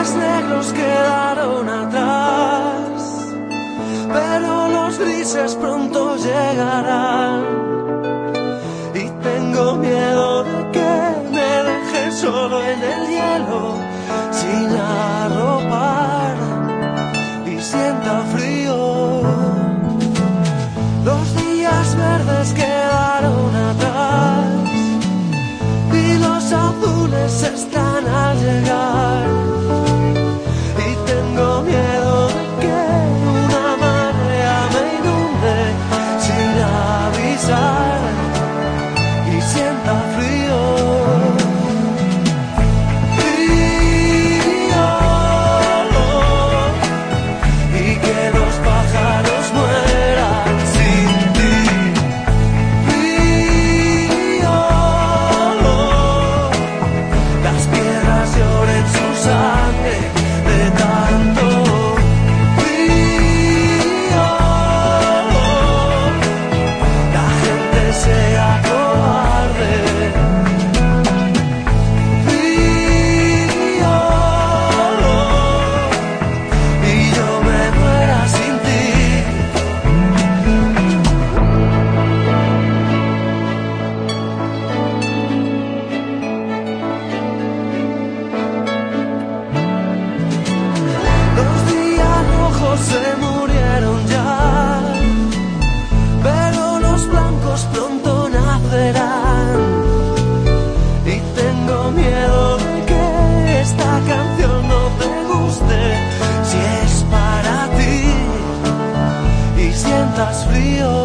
días negros quedaron atrás, pero los grises pronto llegarán. pronto nacerán. Y tengo miedo de que esta canción no te guste si es para ti y sientas frío.